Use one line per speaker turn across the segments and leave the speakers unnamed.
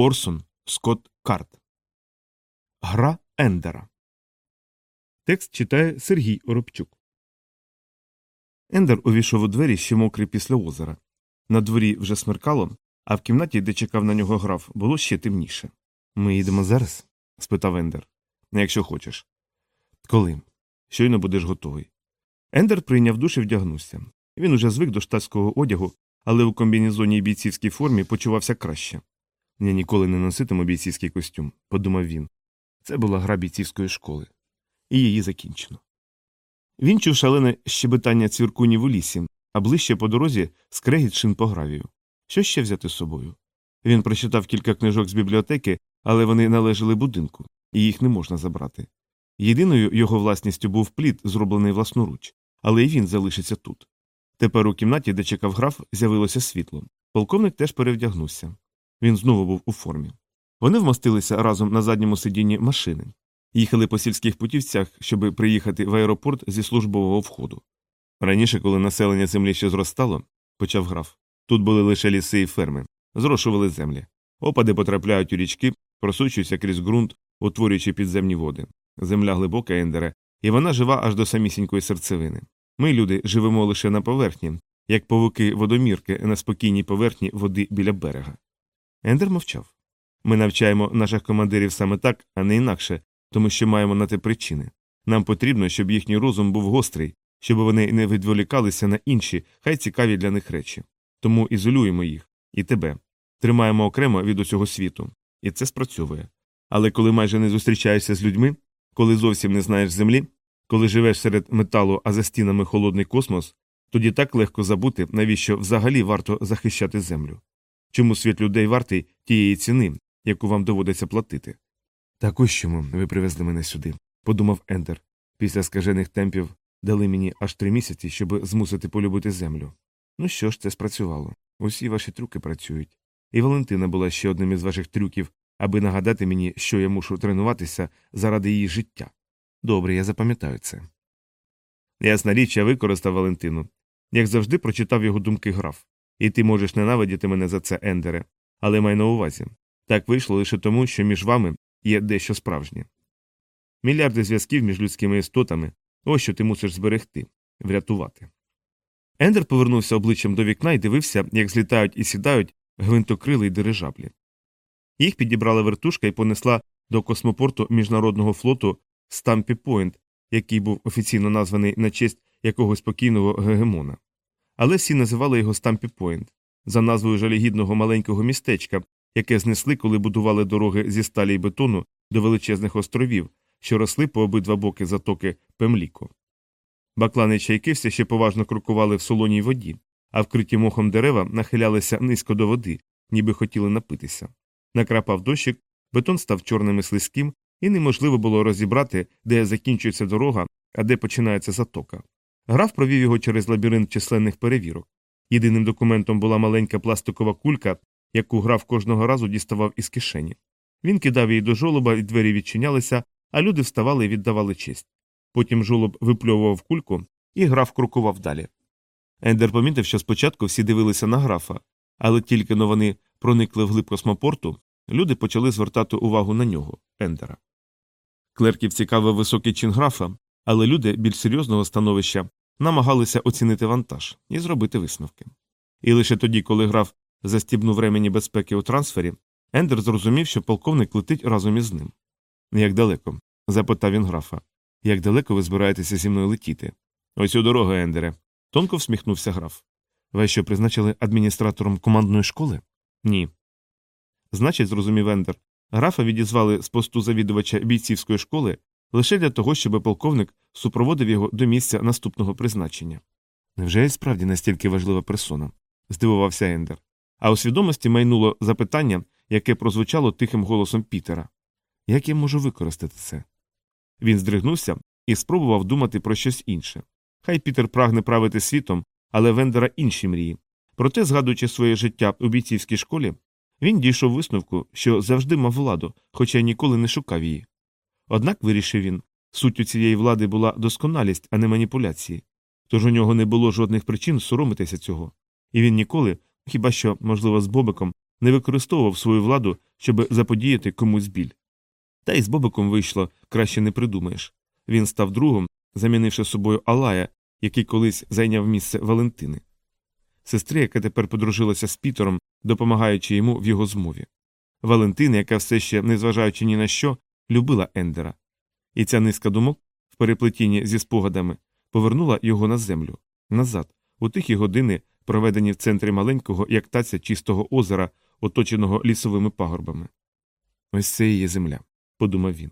Орсон Скотт Карт. Гра Ендера. Текст читає Сергій Оробчук. Ендер увійшов у двері ще мокрий після озера. На дворі вже смеркало, а в кімнаті, де чекав на нього граф, було ще темніше. Ми їдемо зараз? спитав Ендер. Якщо хочеш. Коли? Щойно будеш готовий. Ендер прийняв душ і вдягнувся. Він уже звик до штатського одягу, але у комбінезоні і бійцівській формі почувався краще. Я ніколи не носитиму бійцівський костюм, подумав він. Це була гра бійцівської школи, і її закінчено. Він чув шалене щебетання цвіркунів у лісі, а ближче по дорозі скрегіт шин по гравію. Що ще взяти з собою? Він прочитав кілька книжок з бібліотеки, але вони належали будинку, і їх не можна забрати. Єдиною його власністю був плід, зроблений власноруч, але й він залишиться тут. Тепер у кімнаті, де чекав граф, з'явилося світло. Полковник теж перевдягнувся. Він знову був у формі. Вони вмостилися разом на задньому сидінні машини, їхали по сільських путівцях, щоб приїхати в аеропорт зі службового входу. Раніше, коли населення землі ще зростало, почав граф, тут були лише ліси і ферми, зрошували землі. Опади потрапляють у річки, просучуються крізь ґрунт, утворюючи підземні води. Земля глибока ендере, і вона жива аж до самісінької серцевини. Ми, люди, живемо лише на поверхні, як павуки водомірки на спокійній поверхні води біля берега. Ендер мовчав. Ми навчаємо наших командирів саме так, а не інакше, тому що маємо на те причини. Нам потрібно, щоб їхній розум був гострий, щоб вони не відволікалися на інші, хай цікаві для них речі. Тому ізолюємо їх і тебе. Тримаємо окремо від усього світу. І це спрацьовує. Але коли майже не зустрічаєшся з людьми, коли зовсім не знаєш землі, коли живеш серед металу, а за стінами холодний космос, тоді так легко забути, навіщо взагалі варто захищати землю. Чому світ людей вартий тієї ціни, яку вам доводиться платити? Так ось чому ви привезли мене сюди, подумав Ендер. Після скажених темпів дали мені аж три місяці, щоб змусити полюбити землю. Ну що ж, це спрацювало. Усі ваші трюки працюють. І Валентина була ще одним із ваших трюків, аби нагадати мені, що я мушу тренуватися заради її життя. Добре, я запам'ятаю це. Ясна річ, я використав Валентину. Як завжди, прочитав його думки граф. І ти можеш ненавидіти мене за це, Ендере, але май на увазі. Так вийшло лише тому, що між вами є дещо справжнє. Мільярди зв'язків між людськими істотами ось що ти мусиш зберегти, врятувати. Ендер повернувся обличчям до вікна і дивився, як злітають і сідають гвинтокрили й дирижаблі. Їх підібрала вертушка і понесла до космопорту міжнародного флоту Стампі Пойнт, який був офіційно названий на честь якогось покійного гегемона. Але всі називали його Стампі Пойнт за назвою жалігідного маленького містечка, яке знесли, коли будували дороги зі сталі й бетону до величезних островів, що росли по обидва боки затоки Пемліко. Баклани чайки все ще поважно крокували в солоній воді, а вкриті мохом дерева нахилялися низько до води, ніби хотіли напитися. Накрапав дощик, бетон став чорним і слизьким, і неможливо було розібрати, де закінчується дорога, а де починається затока. Граф провів його через лабіринт численних перевірок. Єдиним документом була маленька пластикова кулька, яку граф кожного разу діставав із кишені. Він кидав її до жолоба, і двері відчинялися, а люди вставали і віддавали честь. Потім жолоб випльовував кульку, і граф крокував далі. Ендер помітив, що спочатку всі дивилися на графа, але тільки но вони проникли в глиб космопорту, люди почали звертати увагу на нього, Ендера. Клерків цікавив високий чин графа, але люди більш серйозного становища намагалися оцінити вантаж і зробити висновки. І лише тоді, коли граф застібнув ремені безпеки у трансфері, Ендер зрозумів, що полковник летить разом із ним. Як далеко? запитав він графа. Як далеко ви збираєтеся зі мною летіти? Ось у дорогу, Ендере. Тонко всміхнувся граф. Ви що призначили адміністратором командної школи? Ні. Значить, зрозумів Ендер, графа відізвали з посту завідувача бійцівської школи лише для того, щоб полковник супроводив його до місця наступного призначення. Невже я справді настільки важлива персона? здивувався Ендер. А у свідомості майнуло запитання, яке прозвучало тихим голосом Пітера Як я можу використати це? Він здригнувся і спробував думати про щось інше. Хай Пітер прагне правити світом, але Вендера інші мрії. Проте, згадуючи своє життя у бійцівській школі, він дійшов висновку, що завжди мав владу, хоча ніколи не шукав її. Однак, вирішив він, суттю цієї влади була досконалість, а не маніпуляції, тож у нього не було жодних причин соромитися цього, і він ніколи, хіба що, можливо, з Бобиком, не використовував свою владу, щоб заподіяти комусь біль. Та й з Бобиком вийшло, краще не придумаєш. Він став другом, замінивши собою Алая, який колись зайняв місце Валентини. Сестри, яка тепер подружилася з Пітером, допомагаючи йому в його змові. Валентина, яка все ще, незважаючи ні на що, любила Ендера. І ця низка думок, в переплетінні зі спогадами, повернула його на землю, назад, у тихі години, проведені в центрі маленького, як таця чистого озера, оточеного лісовими пагорбами. Ось це і є земля, подумав він.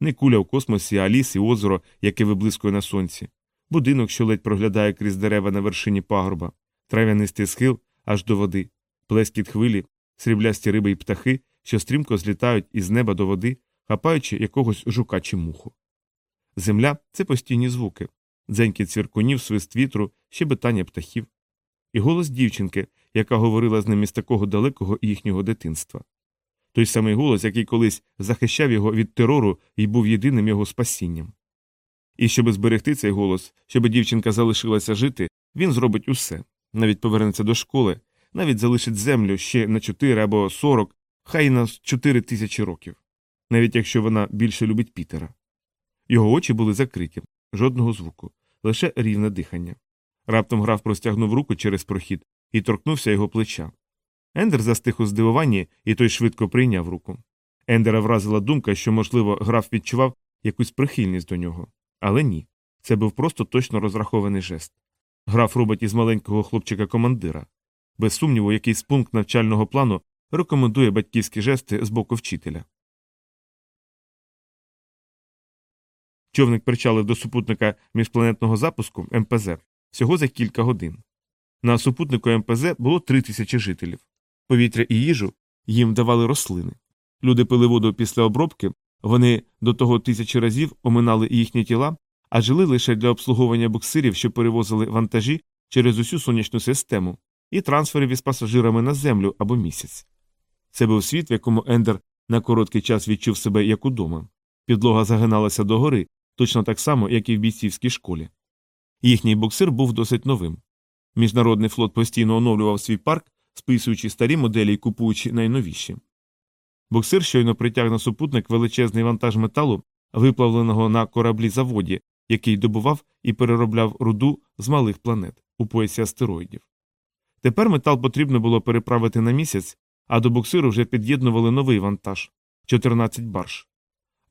Не куля в космосі, а ліс і озеро, яке виблискує на сонці, будинок, що ледь проглядає крізь дерева на вершині пагорба, трав'янистий схил аж до води, плескіт хвилі, сріблясті риби і птахи, що стрімко злітають із неба до води, хапаючи якогось жука чи муху. Земля це постійні звуки, дзенькіт цвіркунів, свист вітру, щебетання птахів, і голос дівчинки, яка говорила з ним із такого далекого їхнього дитинства. Той самий голос, який колись захищав його від терору і був єдиним його спасінням. І щоб зберегти цей голос, щоб дівчинка залишилася жити, він зробить усе навіть повернеться до школи, навіть залишить землю ще на 4 або 40, хай на 4 тисячі років, навіть якщо вона більше любить Пітера. Його очі були закриті, жодного звуку, лише рівне дихання. Раптом граф простягнув руку через прохід і торкнувся його плеча. Ендер застиг у здивуванні, і той швидко прийняв руку. Ендера вразила думка, що, можливо, граф відчував якусь прихильність до нього. Але ні. Це був просто точно розрахований жест. Граф робить із маленького хлопчика командира. Без сумніву, якийсь пункт навчального плану рекомендує батьківські жести з боку вчителя. Човник причалив до супутника міжпланетного запуску МПЗ всього за кілька годин. На супутнику МПЗ було три тисячі жителів. Повітря і їжу їм давали рослини. Люди пили воду після обробки, вони до того тисячі разів оминали їхні тіла, а жили лише для обслуговування буксирів, що перевозили вантажі через усю сонячну систему, і трансферів із пасажирами на землю або місяць. Це був світ, в якому Ендер на короткий час відчув себе як удома. Підлога загиналася догори, точно так само, як і в бійцівській школі. Їхній буксир був досить новим. Міжнародний флот постійно оновлював свій парк, списуючи старі моделі і купуючи найновіші. Буксир щойно притяг на супутник величезний вантаж металу, виплавленого на кораблі заводі, який добував і переробляв руду з малих планет у поясі астероїдів. Тепер метал потрібно було переправити на місяць, а до буксиру вже під'єднували новий вантаж 14 барж.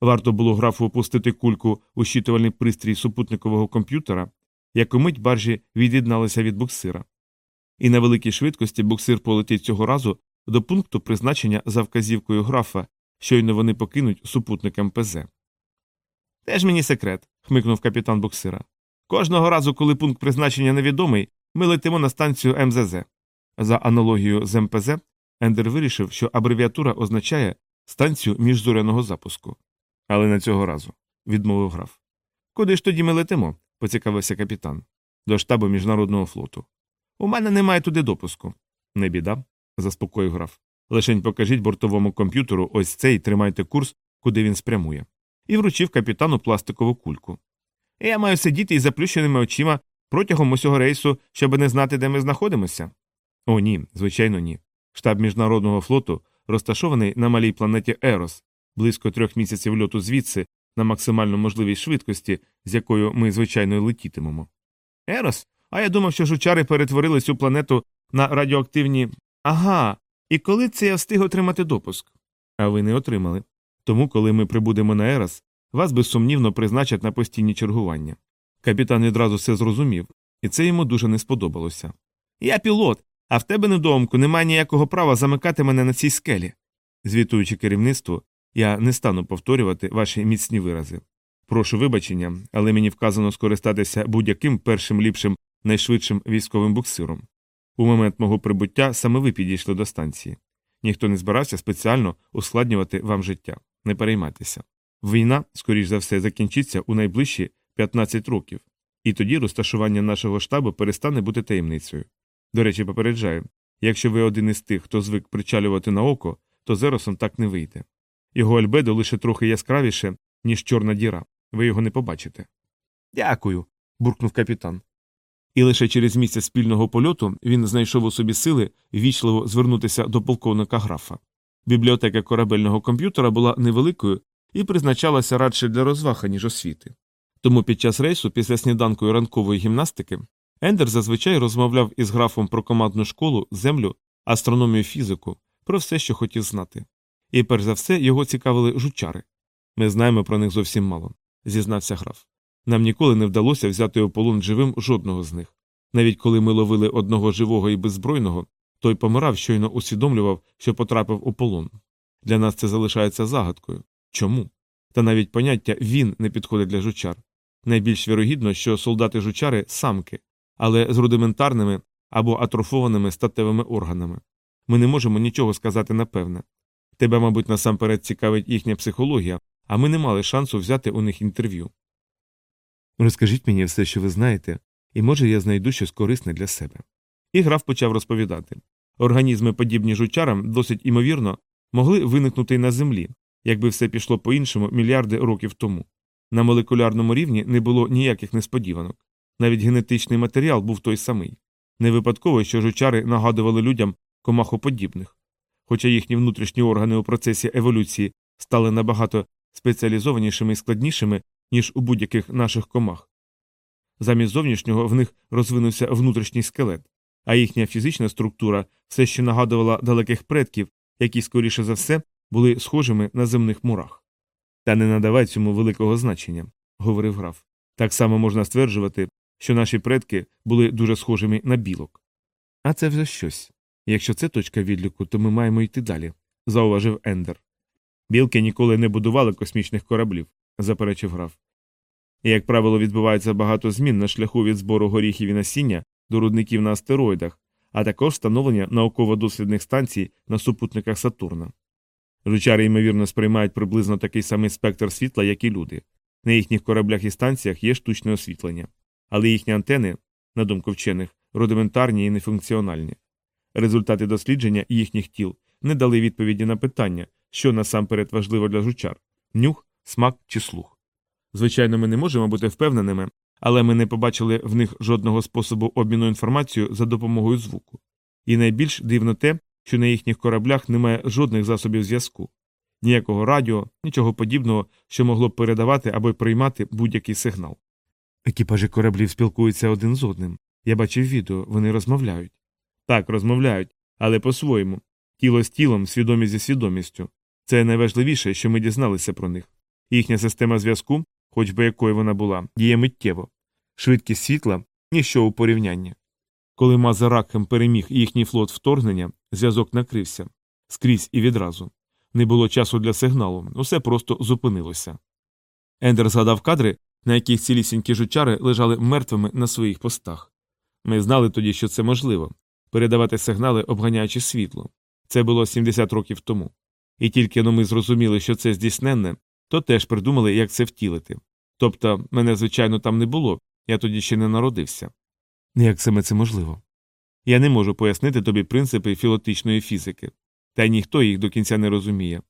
Варто було графу опустити кульку у щитувальний пристрій супутникового комп'ютера, як умить баржі від'єдналися від буксира. І на великій швидкості буксир полетить цього разу до пункту призначення за вказівкою графа, щойно вони покинуть супутник МПЗ. Теж мені секрет, хмикнув капітан буксира. Кожного разу, коли пункт призначення невідомий, ми летимо на станцію МЗЗ. За аналогією з МПЗ, Ендер вирішив, що абревіатура означає станцію міжзоряного запуску. Але не цього разу, відмовив граф. Куди ж тоді ми летимо? поцікавився капітан. До штабу міжнародного флоту. У мене немає туди допуску. Не біда, заспокоїв граф. Лишень покажіть бортовому комп'ютеру ось цей тримайте курс, куди він спрямує, і вручив капітану пластикову кульку. Я маю сидіти із заплющеними очима протягом усього рейсу, щоб не знати, де ми знаходимося. О, ні, звичайно, ні. Штаб міжнародного флоту розташований на малій планеті Ерос, близько трьох місяців льоту звідси на максимально можливій швидкості, з якою ми, звичайно, летітимемо. Ерос? А я думав, що жучари перетворили цю планету на радіоактивні. Ага. І коли це я встиг отримати допуск? А ви не отримали. Тому, коли ми прибудемо на Ерос, вас безсумнівно призначать на постійні чергування. Капітан відразу все зрозумів, і це йому дуже не сподобалося. Я пілот, а в тебе недоумку немає ніякого права замикати мене на цій скелі. Звітуючи керівництву, я не стану повторювати ваші міцні вирази. Прошу вибачення, але мені вказано скористатися будь-яким першим ліпшим, найшвидшим військовим буксиром. У момент мого прибуття саме ви підійшли до станції. Ніхто не збирався спеціально ускладнювати вам життя. Не переймайтеся. Війна, скоріш за все, закінчиться у найближчі 15 років, і тоді розташування нашого штабу перестане бути таємницею. До речі, попереджаю якщо ви один із тих, хто звик причалювати на око, то зеросом так не вийде. Його альбедо лише трохи яскравіше, ніж чорна діра, ви його не побачите. Дякую. буркнув капітан. І лише через місяць спільного польоту він знайшов у собі сили ввічливо звернутися до полковника графа. Бібліотека корабельного комп'ютера була невеликою і призначалася радше для розваги, ніж освіти. Тому під час рейсу, після сніданку і ранкової гімнастики, Ендер зазвичай розмовляв із графом про командну школу, землю, астрономію, фізику, про все, що хотів знати. І перш за все його цікавили жучари. Ми знаємо про них зовсім мало, зізнався граф. Нам ніколи не вдалося взяти у полон живим жодного з них. Навіть коли ми ловили одного живого і беззбройного, той помирав, щойно усвідомлював, що потрапив у полон. Для нас це залишається загадкою. Чому? Та навіть поняття він не підходить для жучар. Найбільш вірогідно, що солдати жучари самки, але з рудиментарними або атрофованими статевими органами. Ми не можемо нічого сказати напевне. Тебе, мабуть, насамперед цікавить їхня психологія, а ми не мали шансу взяти у них інтерв'ю. Розкажіть мені все, що ви знаєте, і може я знайду щось корисне для себе. І граф почав розповідати організми, подібні жучарам, досить імовірно, могли виникнути й на землі, якби все пішло по іншому мільярди років тому. На молекулярному рівні не було ніяких несподіванок. Навіть генетичний матеріал був той самий. Не випадково, що жучари нагадували людям комахоподібних. Хоча їхні внутрішні органи у процесі еволюції стали набагато спеціалізованішими і складнішими, ніж у будь-яких наших комах. Замість зовнішнього в них розвинувся внутрішній скелет, а їхня фізична структура все ще нагадувала далеких предків, які, скоріше за все, були схожими на земних мурах. Та не надавай цьому великого значення, говорив граф. Так само можна стверджувати, що наші предки були дуже схожими на білок. А це вже щось. Якщо це точка відліку, то ми маємо йти далі, зауважив Ендер. Білки ніколи не будували космічних кораблів, заперечив граф. Як правило, відбувається багато змін на шляху від збору горіхів і насіння до рудників на астероїдах, а також встановлення науково-дослідних станцій на супутниках Сатурна. Жучари, ймовірно, сприймають приблизно такий самий спектр світла, як і люди. На їхніх кораблях і станціях є штучне освітлення, але їхні антени, на думку вчених, рудиментарні і нефункціональні. Результати дослідження їхніх тіл не дали відповіді на питання, що насамперед важливо для жучар нюх, смак чи слух. Звичайно, ми не можемо бути впевненими, але ми не побачили в них жодного способу обміну інформацією за допомогою звуку. І найбільш дивно те, що на їхніх кораблях немає жодних засобів зв'язку, ніякого радіо, нічого подібного, що могло б передавати або приймати будь-який сигнал. Екіпажі кораблів спілкуються один з одним. Я бачив відео, вони розмовляють. Так, розмовляють, але по-своєму тіло з тілом, свідомість зі свідомістю. Це найважливіше, що ми дізналися про них. Їхня система зв'язку, хоч би якою вона була, діє миттєво. Швидкість світла ніщо у порівнянні. Коли Мазаракхем переміг їхній флот вторгнення, зв'язок накрився скрізь і відразу. Не було часу для сигналу, усе просто зупинилося. Ендер згадав кадри, на яких цілісінькі жучари лежали мертвими на своїх постах. Ми знали тоді, що це можливо передавати сигнали, обганяючи світло. Це було 70 років тому. І тільки но ми зрозуміли, що це здійсненне, то теж придумали, як це втілити. Тобто, мене, звичайно, там не було, я тоді ще не народився. Як саме це можливо? Я не можу пояснити тобі принципи філотичної фізики, та й ніхто їх до кінця не розуміє.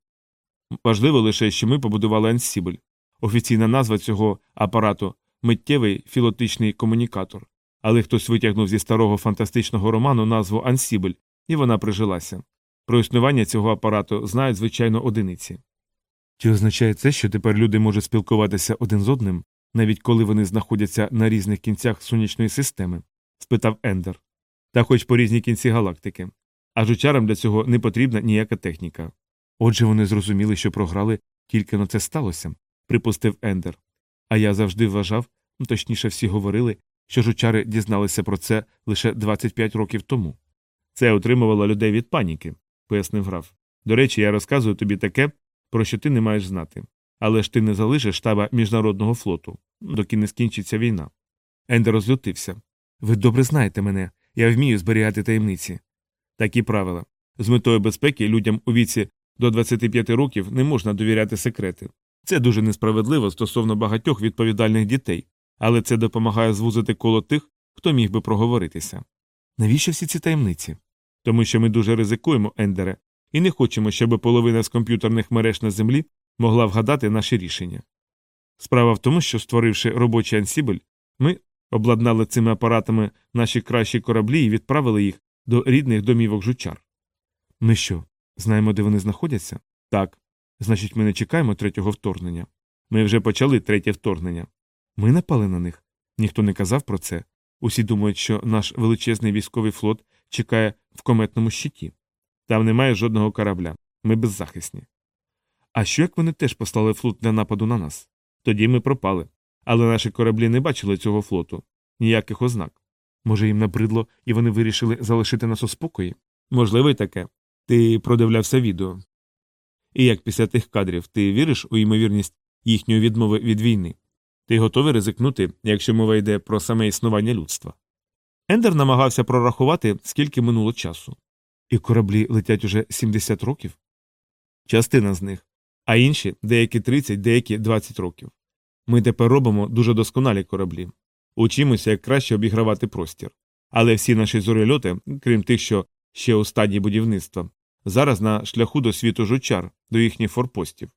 Важливо лише, що ми побудували ансібль. Офіційна назва цього апарату миттєвий філотичний комунікатор, але хтось витягнув зі старого фантастичного роману назву Ансібль, і вона прижилася. Про існування цього апарату знають, звичайно, одиниці. Чи означає це, що тепер люди можуть спілкуватися один з одним, навіть коли вони знаходяться на різних кінцях сонячної системи? спитав Ендер. Та хоч по різні кінці галактики. А жучарам для цього не потрібна ніяка техніка. Отже, вони зрозуміли, що програли, тільки на це сталося, припустив Ендер. А я завжди вважав, точніше, всі говорили, що жучари дізналися про це лише 25 років тому. Це утримувало людей від паніки, пояснив граф. До речі, я розказую тобі таке, про що ти не маєш знати. Але ж ти не залишиш штаба міжнародного флоту, доки не скінчиться війна. Ендер розлютився. Ви добре знаєте мене, я вмію зберігати таємниці. Такі правила. З метою безпеки людям у віці до 25 років не можна довіряти секрети. Це дуже несправедливо стосовно багатьох відповідальних дітей, але це допомагає звузити коло тих, хто міг би проговоритися. Навіщо всі ці таємниці? Тому що ми дуже ризикуємо, Ендере, і не хочемо, щоб половина з комп'ютерних мереж на землі могла вгадати наші рішення. Справа в тому, що, створивши робочий ансібель, ми обладнали цими апаратами наші кращі кораблі і відправили їх до рідних домівок жучар. Ми що, Знаємо, де вони знаходяться? Так. Значить, ми не чекаємо третього вторгнення. Ми вже почали третє вторгнення. Ми напали на них. Ніхто не казав про це. Усі думають, що наш величезний військовий флот чекає в кометному щиті. Там немає жодного корабля. Ми беззахисні. А що як вони теж послали флот для нападу на нас? Тоді ми пропали. Але наші кораблі не бачили цього флоту, ніяких ознак. Може, їм набридло, і вони вирішили залишити нас у спокої? Можливо, й таке. Ти продивлявся відео. І як після тих кадрів ти віриш у ймовірність їхньої відмови від війни? Ти готовий ризикнути, якщо мова йде про саме існування людства? Ендер намагався прорахувати, скільки минуло часу. І кораблі летять уже 70 років? Частина з них, а інші деякі 30, деякі 20 років. Ми тепер робимо дуже досконалі кораблі. Учимося, як краще обігравати простір. Але всі наші зорельоти, крім тих, що ще у стадії будівництва, зараз на шляху до світу жучар, до їхніх форпостів.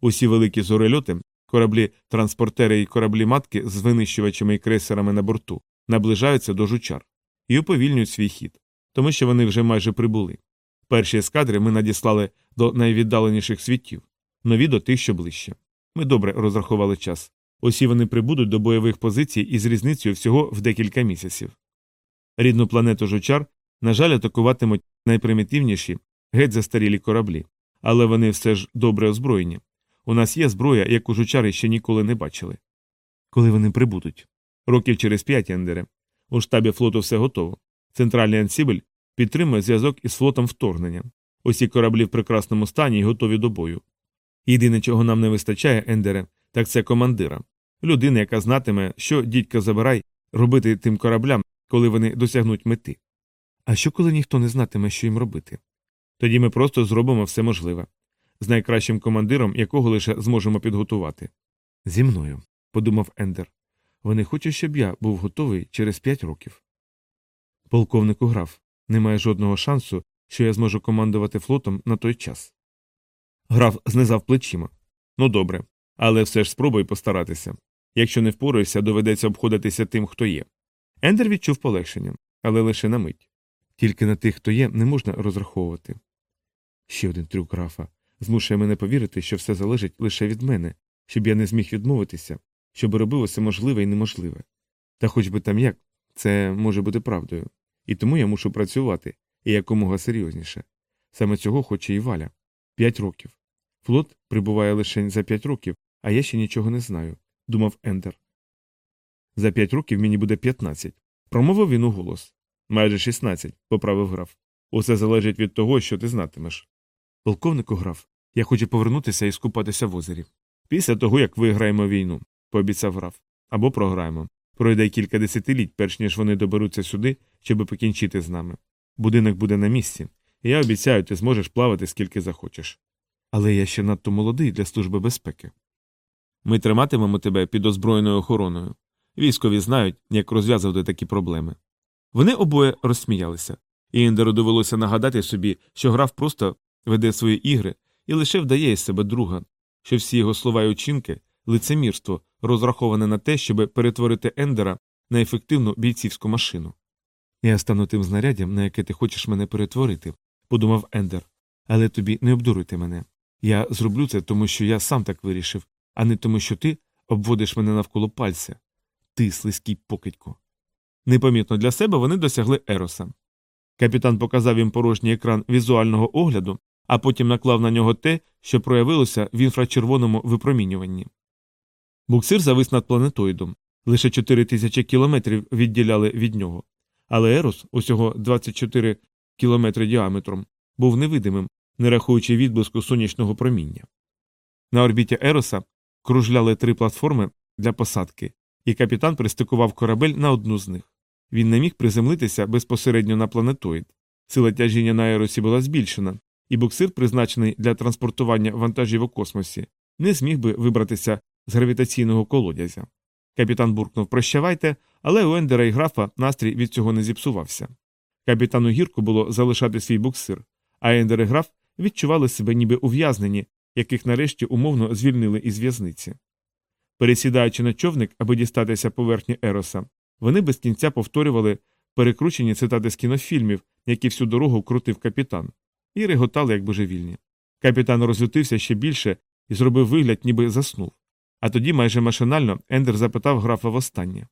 Усі великі зорельоти, кораблі транспортери і кораблі матки з винищувачами і крейсерами на борту, наближаються до жучар і уповільнюють свій хід, тому що вони вже майже прибули. Перші ескадри ми надіслали до найвіддаленіших світів, нові до тих, що ближче. Ми добре розрахували час. Усі вони прибудуть до бойових позицій із різницею всього в декілька місяців. Рідну планету жучар, на жаль, атакуватимуть найпримітивніші, геть застарілі кораблі, але вони все ж добре озброєні. У нас є зброя, яку жучари ще ніколи не бачили. Коли вони прибудуть? Років через п'ять ендере. У штабі флоту все готово. Центральний ансібель підтримує зв'язок із флотом вторгнення. Усі кораблі в прекрасному стані і готові до бою. Єдине, чого нам не вистачає, Ендере, так це командира, людина, яка знатиме, що дідька забирай робити тим кораблям, коли вони досягнуть мети. А що коли ніхто не знатиме, що їм робити? Тоді ми просто зробимо все можливе, з найкращим командиром, якого лише зможемо підготувати. Зі мною, подумав Ендер. Вони хочуть, щоб я був готовий через п'ять років. Полковнику граф, немає жодного шансу, що я зможу командувати флотом на той час. Граф знизав плечима. Ну добре, але все ж спробуй постаратися. Якщо не впораєшся, доведеться обходитися тим, хто є. Ендер відчув полегшення, але лише на мить. Тільки на тих, хто є, не можна розраховувати. Ще один трюк графа змушує мене повірити, що все залежить лише від мене, щоб я не зміг відмовитися, щоб робив усе можливе і неможливе. Та хоч би там як, це може бути правдою. І тому я мушу працювати і якомога серйозніше. Саме цього хоче і валя. П'ять років. Флот прибуває лише за п'ять років, а я ще нічого не знаю, думав Ендер. За п'ять років мені буде п'ятнадцять. Промовив він у голос. Майже шістнадцять, поправив граф. Усе залежить від того, що ти знатимеш. Полковнику граф, я хочу повернутися і скупатися в озері. Після того, як виграємо війну, пообіцяв граф. Або програємо. Пройде кілька десятиліть, перш ніж вони доберуться сюди, щоб покінчити з нами. Будинок буде на місці, і я обіцяю, ти зможеш плавати скільки захочеш. Але я ще надто молодий для служби безпеки. Ми триматимемо тебе під озброєною охороною. Військові знають, як розв'язувати такі проблеми. Вони обоє розсміялися, і Ендеру довелося нагадати собі, що граф просто веде свої ігри і лише вдає із себе друга, що всі його слова й учинки лицемірство, розраховане на те, щоб перетворити Ендера на ефективну бійцівську машину. Я стану тим знаряддям, на яке ти хочеш мене перетворити, подумав Ендер, але тобі не обдурити мене. Я зроблю це, тому що я сам так вирішив, а не тому, що ти обводиш мене навколо пальця. Ти слизький покидько. Непомітно для себе вони досягли Ероса. Капітан показав їм порожній екран візуального огляду, а потім наклав на нього те, що проявилося в інфрачервоному випромінюванні. Буксир завис над планетоїдом, лише 4 тисячі кілометрів відділяли від нього. Але Ерос, усього 24 кілометри діаметром, був невидимим, не рахуючи відблиску сонячного проміння. На орбіті Ероса кружляли три платформи для посадки, і капітан пристикував корабель на одну з них. Він не міг приземлитися безпосередньо на планетоїд. Сила тяжіння на Еросі була збільшена, і буксир, призначений для транспортування вантажів у космосі, не зміг би вибратися з гравітаційного колодязя. Капітан буркнув Прощавайте, але у Ендера і графа настрій від цього не зіпсувався. Капітану гірко було залишати свій буксир, а Ендер і граф відчували себе ніби ув'язнені, яких нарешті умовно звільнили із в'язниці. Пересідаючи на човник, аби дістатися поверхні Ероса, вони без кінця повторювали перекручені цитати з кінофільмів, які всю дорогу крутив капітан. І реготали, як божевільні. Капітан розлютився ще більше і зробив вигляд, ніби заснув. А тоді майже машинально Ендер запитав графа востаннє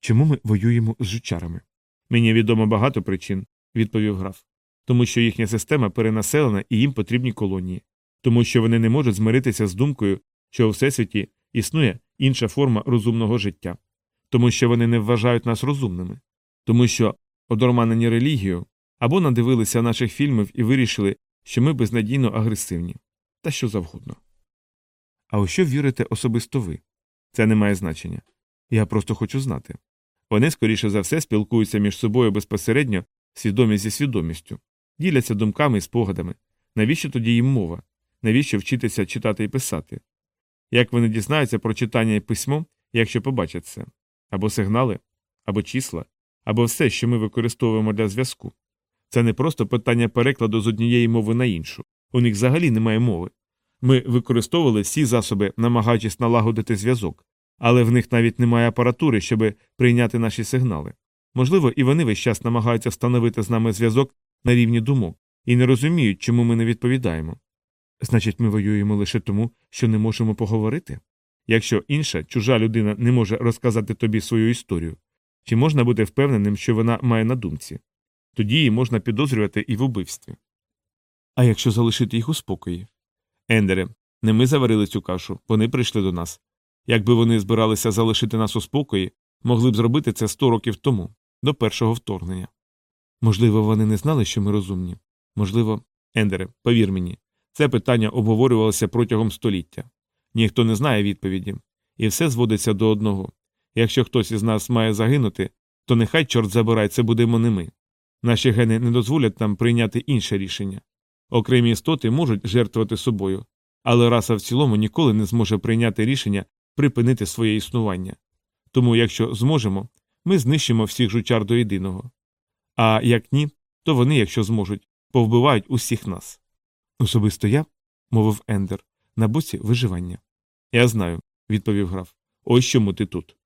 Чому ми воюємо з жучарами? Мені відомо багато причин, відповів граф. Тому що їхня система перенаселена і їм потрібні колонії, тому що вони не можуть змиритися з думкою, що у всесвіті існує інша форма розумного життя, тому що вони не вважають нас розумними, тому що одорманені релігією або надивилися наших фільмів і вирішили, що ми безнадійно агресивні, та що завгодно. А у що вірите особисто ви? Це не має значення. Я просто хочу знати. Вони, скоріше за все, спілкуються між собою безпосередньо, свідомість зі свідомістю, діляться думками і спогадами. Навіщо тоді їм мова? Навіщо вчитися читати і писати? Як вони дізнаються про читання і письмо, якщо побачать це? Або сигнали, або числа, або все, що ми використовуємо для зв'язку. Це не просто питання перекладу з однієї мови на іншу. У них взагалі немає мови. Ми використовували всі засоби, намагаючись налагодити зв'язок, але в них навіть немає апаратури, щоб прийняти наші сигнали. Можливо, і вони весь час намагаються встановити з нами зв'язок на рівні думок і не розуміють, чому ми не відповідаємо. Значить, ми воюємо лише тому, що не можемо поговорити? Якщо інша чужа людина не може розказати тобі свою історію, чи можна бути впевненим, що вона має на думці? Тоді її можна підозрювати і в убивстві. А якщо залишити їх у спокої? Ендере, не ми заварили цю кашу, вони прийшли до нас. Якби вони збиралися залишити нас у спокої, могли б зробити це сто років тому, до першого вторгнення. Можливо, вони не знали, що ми розумні. Можливо, Ендере, повір мені, це питання обговорювалося протягом століття. Ніхто не знає відповіді, і все зводиться до одного якщо хтось із нас має загинути, то нехай чорт забирай, це будемо не ми. Наші гени не дозволять нам прийняти інше рішення. Окремі істоти можуть жертвувати собою, але раса в цілому ніколи не зможе прийняти рішення припинити своє існування. Тому, якщо зможемо, ми знищимо всіх жучар до єдиного. А як ні, то вони, якщо зможуть, повбивають усіх нас. Особисто я, мовив Ендер, на боці виживання. Я знаю, відповів граф. Ось чому ти тут.